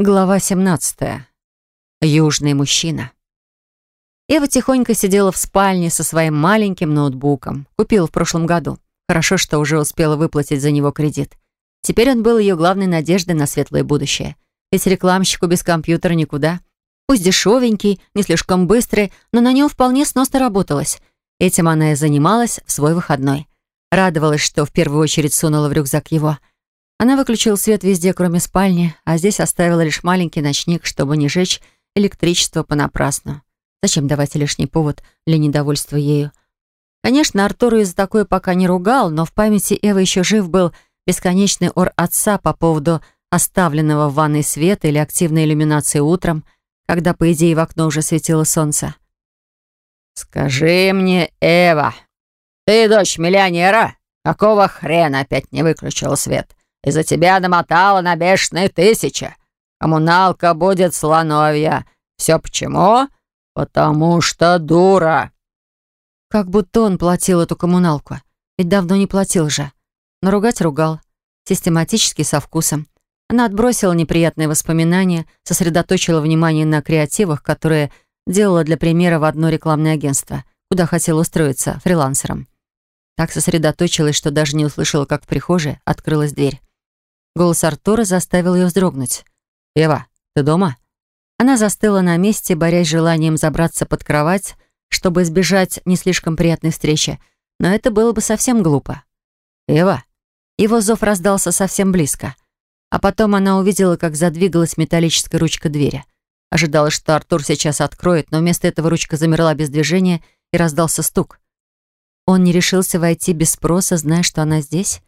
Глава 17. Южный мужчина. Эва тихонько сидела в спальне со своим маленьким ноутбуком. Купила в прошлом году. Хорошо, что уже успела выплатить за него кредит. Теперь он был ее главной надеждой на светлое будущее. Ведь рекламщику без компьютера никуда. Пусть дешевенький, не слишком быстрый, но на нем вполне сносно работалось. Этим она и занималась в свой выходной. Радовалась, что в первую очередь сунула в рюкзак его – она выключила свет везде, кроме спальни, а здесь оставила лишь маленький ночник, чтобы не жечь электричество понапрасну. Зачем давать лишний повод для недовольства ею? Конечно, Артуру из-за такое пока не ругал, но в памяти Эвы еще жив был бесконечный ор отца по поводу оставленного в ванной света или активной иллюминации утром, когда, по идее, в окно уже светило солнце. «Скажи мне, Эва, ты дочь миллионера? Какого хрена опять не выключила свет? Из-за тебя намотала на бешеные тысячи. Коммуналка будет слоновья. Все почему? Потому что дура». Как будто он платил эту коммуналку. Ведь давно не платил же. Но ругать ругал. Систематически, со вкусом. Она отбросила неприятные воспоминания, сосредоточила внимание на креативах, которые делала для примера в одно рекламное агентство, куда хотела устроиться фрилансером. Так сосредоточилась, что даже не услышала, как в прихожей открылась дверь. Голос Артура заставил ее вздрогнуть. «Ева, ты дома?» Она застыла на месте, борясь желанием забраться под кровать, чтобы избежать не слишком приятной встречи, но это было бы совсем глупо. «Ева!» Его зов раздался совсем близко. А потом она увидела, как задвигалась металлическая ручка двери. Ожидала, что Артур сейчас откроет, но вместо этого ручка замерла без движения и раздался стук. Он не решился войти без спроса, зная, что она здесь?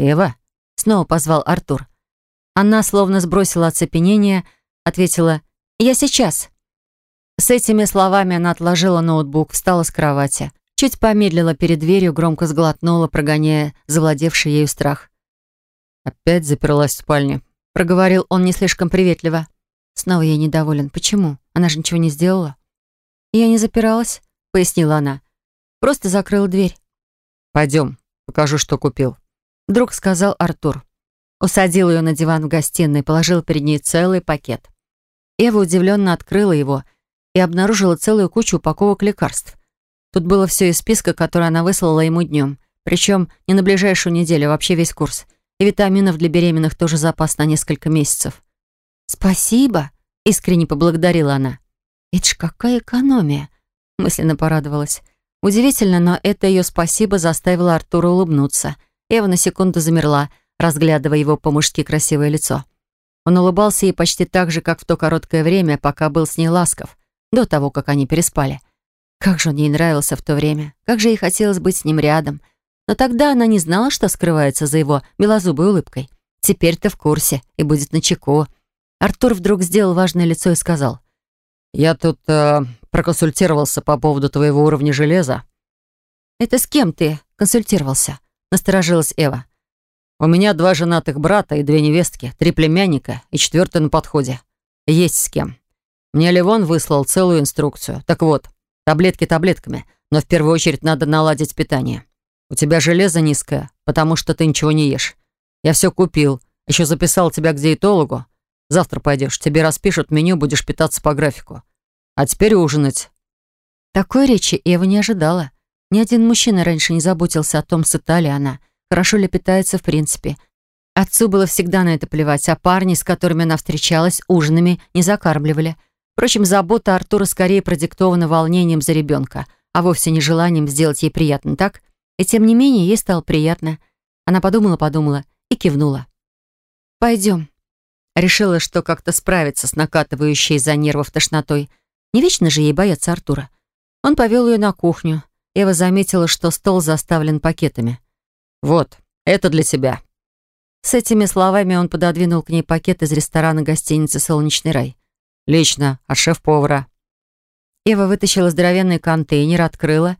«Ева!» Снова позвал Артур. Она словно сбросила оцепенение, ответила «Я сейчас». С этими словами она отложила ноутбук, встала с кровати, чуть помедлила перед дверью, громко сглотнула, прогоняя завладевший ею страх. «Опять заперлась в спальне», — проговорил он не слишком приветливо. Снова ей недоволен. «Почему? Она же ничего не сделала». «Я не запиралась», — пояснила она. «Просто закрыла дверь». «Пойдем, покажу, что купил». Вдруг сказал Артур. Усадил ее на диван в гостиной, положил перед ней целый пакет. Эва удивленно открыла его и обнаружила целую кучу упаковок лекарств. Тут было все из списка, который она выслала ему днем. Причем не на ближайшую неделю, а вообще весь курс. И витаминов для беременных тоже запас на несколько месяцев. «Спасибо!» — искренне поблагодарила она. «Это ж какая экономия!» — мысленно порадовалась. Удивительно, но это ее спасибо заставило Артура улыбнуться — Ева на секунду замерла, разглядывая его по-мужски красивое лицо. Он улыбался ей почти так же, как в то короткое время, пока был с ней ласков, до того, как они переспали. Как же он ей нравился в то время, как же ей хотелось быть с ним рядом. Но тогда она не знала, что скрывается за его белозубой улыбкой. Теперь-то в курсе и будет начеку. Артур вдруг сделал важное лицо и сказал. «Я тут э, проконсультировался по поводу твоего уровня железа». «Это с кем ты консультировался?» Насторожилась Эва. «У меня два женатых брата и две невестки, три племянника и четвертый на подходе. Есть с кем. Мне Ливон выслал целую инструкцию. Так вот, таблетки таблетками, но в первую очередь надо наладить питание. У тебя железо низкое, потому что ты ничего не ешь. Я все купил, еще записал тебя к диетологу. Завтра пойдешь, тебе распишут меню, будешь питаться по графику. А теперь ужинать». Такой речи Эва не ожидала. Ни один мужчина раньше не заботился о том, сыта ли она, хорошо ли питается в принципе. Отцу было всегда на это плевать, а парни, с которыми она встречалась, ужинами не закармливали. Впрочем, забота Артура скорее продиктована волнением за ребенка, а вовсе не желанием сделать ей приятно, так? И тем не менее, ей стало приятно. Она подумала-подумала и кивнула. «Пойдем». Решила, что как-то справиться с накатывающей за нервов тошнотой. Не вечно же ей бояться Артура. Он повел ее на кухню. Ева заметила, что стол заставлен пакетами. «Вот, это для тебя». С этими словами он пододвинул к ней пакет из ресторана гостиницы «Солнечный рай». «Лично, от шеф-повара». Ева вытащила здоровенный контейнер, открыла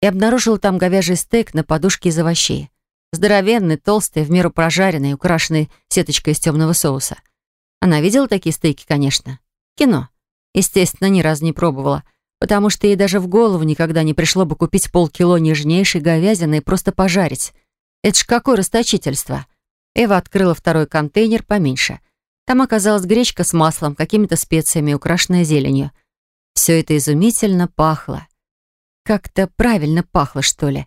и обнаружила там говяжий стейк на подушке из овощей. Здоровенный, толстый, в меру прожаренный, украшенный сеточкой из темного соуса. Она видела такие стейки, конечно. Кино. Естественно, ни разу не пробовала — потому что ей даже в голову никогда не пришло бы купить полкило нежнейшей говядины и просто пожарить. Это ж какое расточительство. Эва открыла второй контейнер поменьше. Там оказалась гречка с маслом, какими-то специями, украшенная зеленью. Все это изумительно пахло. Как-то правильно пахло, что ли.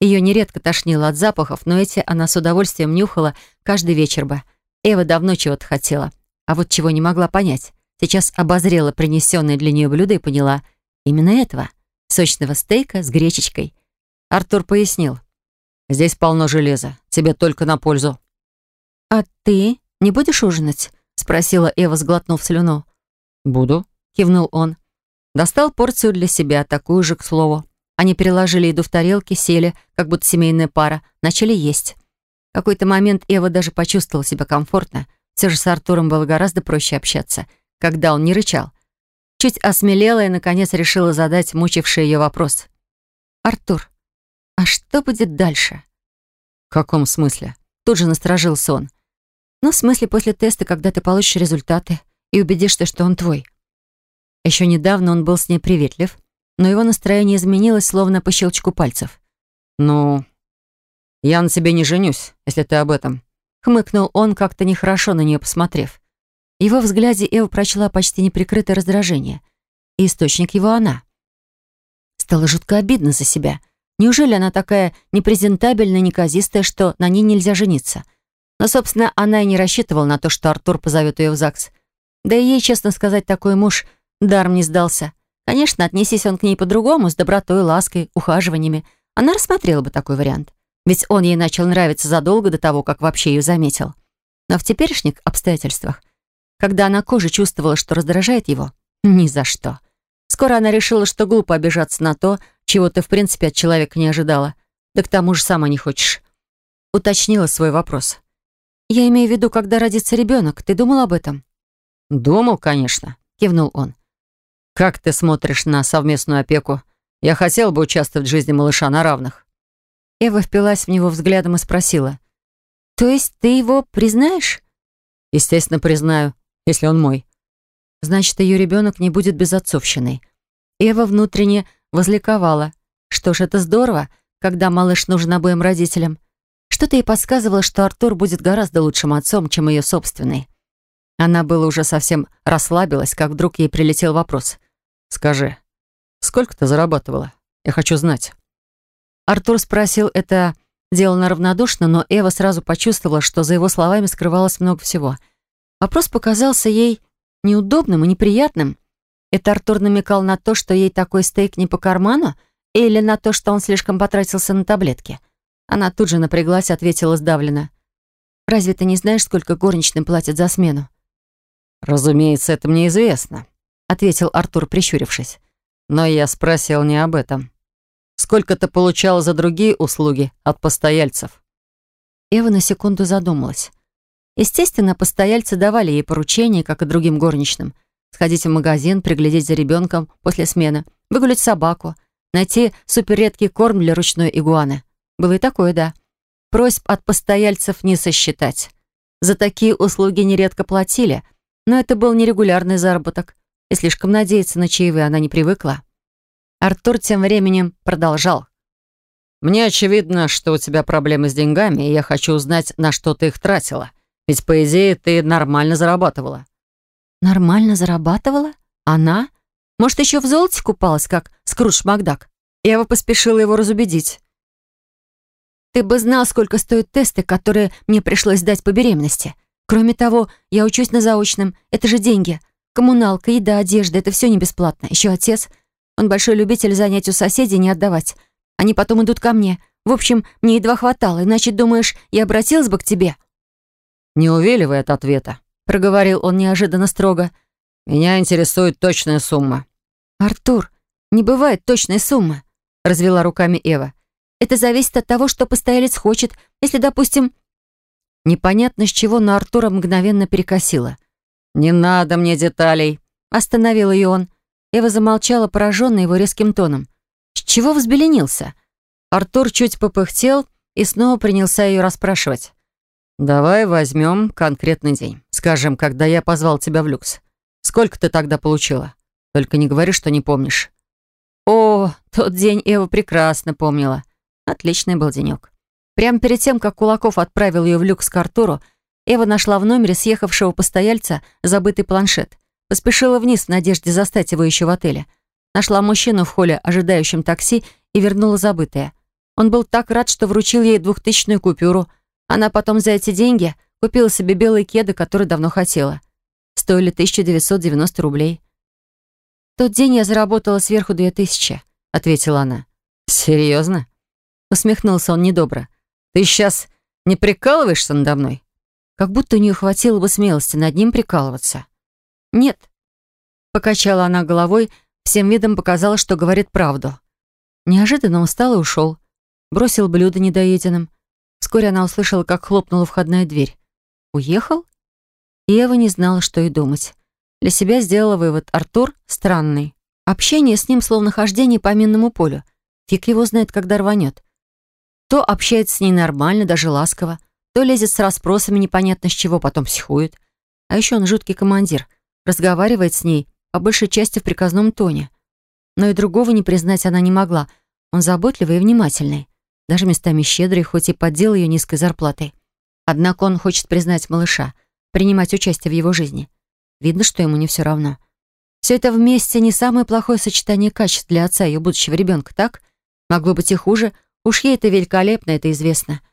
Ее нередко тошнило от запахов, но эти она с удовольствием нюхала каждый вечер бы. Эва давно чего-то хотела, а вот чего не могла понять. Сейчас обозрела принесенное для нее блюдо и поняла. Именно этого. Сочного стейка с гречечкой. Артур пояснил. «Здесь полно железа. Тебе только на пользу». «А ты не будешь ужинать?» Спросила Эва, сглотнув слюну. «Буду», — кивнул он. Достал порцию для себя, такую же, к слову. Они переложили еду в тарелки, сели, как будто семейная пара, начали есть. В какой-то момент Эва даже почувствовала себя комфортно. Все же с Артуром было гораздо проще общаться, когда он не рычал. Чуть осмелела и, наконец, решила задать мучивший ее вопрос. «Артур, а что будет дальше?» «В каком смысле?» Тут же насторожился он. «Ну, в смысле, после теста, когда ты получишь результаты и убедишься, что он твой». Еще недавно он был с ней приветлив, но его настроение изменилось, словно по щелчку пальцев. «Ну, я на тебе не женюсь, если ты об этом», — хмыкнул он, как-то нехорошо на нее посмотрев. Его взгляде Эва прочла почти неприкрытое раздражение. И источник его она. Стало жутко обидно за себя. Неужели она такая непрезентабельная, неказистая, что на ней нельзя жениться? Но, собственно, она и не рассчитывала на то, что Артур позовет ее в ЗАГС. Да и ей, честно сказать, такой муж даром не сдался. Конечно, отнесись он к ней по-другому, с добротой, лаской, ухаживаниями. Она рассмотрела бы такой вариант. Ведь он ей начал нравиться задолго до того, как вообще ее заметил. Но в теперешних обстоятельствах, когда она кожей чувствовала, что раздражает его, ни за что. Скоро она решила, что глупо обижаться на то, чего ты в принципе от человека не ожидала. Да к тому же сама не хочешь. Уточнила свой вопрос. «Я имею в виду, когда родится ребенок. Ты думал об этом?» «Думал, конечно», — кивнул он. «Как ты смотришь на совместную опеку? Я хотел бы участвовать в жизни малыша на равных». Эва впилась в него взглядом и спросила. «То есть ты его признаешь?» «Естественно, признаю, если он мой». «Значит, ее ребенок не будет безотцовщиной». Эва внутренне возликовала. Что ж, это здорово, когда малыш нужен обоим родителям. Что-то ей подсказывало, что Артур будет гораздо лучшим отцом, чем ее собственный. Она было уже совсем расслабилась, как вдруг ей прилетел вопрос. «Скажи, сколько ты зарабатывала? Я хочу знать». Артур спросил это делано равнодушно, но Эва сразу почувствовала, что за его словами скрывалось много всего. Вопрос показался ей неудобным и неприятным. Это Артур намекал на то, что ей такой стейк не по карману, или на то, что он слишком потратился на таблетки. Она тут же напряглась, ответила сдавленно. «Разве ты не знаешь, сколько горничным платят за смену?» «Разумеется, это мне известно», — ответил Артур, прищурившись. «Но я спросил не об этом. Сколько ты получала за другие услуги от постояльцев?» Эва на секунду задумалась. Естественно, постояльцы давали ей поручения, как и другим горничным. Сходить в магазин, приглядеть за ребенком после смены, выгулять собаку, найти суперредкий корм для ручной игуаны. Было и такое, да. Просьб от постояльцев не сосчитать. За такие услуги нередко платили — но это был нерегулярный заработок, и слишком надеяться на чаевые она не привыкла. Артур тем временем продолжал. «Мне очевидно, что у тебя проблемы с деньгами, и я хочу узнать, на что ты их тратила. Ведь, по идее, ты нормально зарабатывала». «Нормально зарабатывала? Она? Может, еще в золоте купалась, как Скрудж Макдак?» Ева поспешила его разубедить. «Ты бы знал, сколько стоят тесты, которые мне пришлось сдать по беременности. Кроме того, я учусь на заочном. Это же деньги. Коммуналка, еда, одежда — это все не бесплатно. Еще отец. Он большой любитель занять у соседей не отдавать. Они потом идут ко мне. В общем, мне едва хватало. Иначе, думаешь, я обратилась бы к тебе?» «Не увиливай от ответа», — проговорил он неожиданно строго. «Меня интересует точная сумма». «Артур, не бывает точной суммы», — развела руками Эва. «Это зависит от того, что постоялец хочет. Если, допустим, Непонятно с чего, но Артура мгновенно перекосило. «Не надо мне деталей», — остановил ее он. Эва замолчала, пораженная его резким тоном. «С чего взбеленился?» Артур чуть попыхтел и снова принялся ее расспрашивать. «Давай возьмем конкретный день. Скажем, когда я позвал тебя в люкс. Сколько ты тогда получила? Только не говори, что не помнишь». О, тот день Эва прекрасно помнила. Отличный был денек. Прямо перед тем, как Кулаков отправил ее в люкс к Артуру, Эва нашла в номере съехавшего постояльца забытый планшет. Поспешила вниз в надежде застать его еще в отеле. Нашла мужчину в холле, ожидающем такси, и вернула забытое. Он был так рад, что вручил ей двухтысячную купюру. Она потом за эти деньги купила себе белые кеды, которые давно хотела. Стоили 1990 рублей. «В тот день я заработала сверху две тысячи», — ответила она. «Серьезно?» Усмехнулся он недобро. «Ты сейчас не прикалываешься надо мной?» Как будто у нее хватило бы смелости над ним прикалываться. «Нет». Покачала она головой, всем видом показала, что говорит правду. Неожиданно он встал и ушел. Бросил блюдо недоеденным. Вскоре она услышала, как хлопнула входная дверь. «Уехал?» И не знала, что и думать. Для себя сделала вывод. Артур странный. Общение с ним словно хождение по минному полю. Фиг его знает, когда рванет. То общается с ней нормально, даже ласково, то лезет с расспросами непонятно с чего, потом психует. А еще он жуткий командир. Разговаривает с ней, по большей части в приказном тоне. Но и другого не признать она не могла. Он заботливый и внимательный. Даже местами щедрый, хоть и поддел ее низкой зарплатой. Однако он хочет признать малыша, принимать участие в его жизни. Видно, что ему не все равно. Все это вместе не самое плохое сочетание качеств для отца ее будущего ребенка, так? Могло быть и хуже. Уж ей это великолепно, это известно. —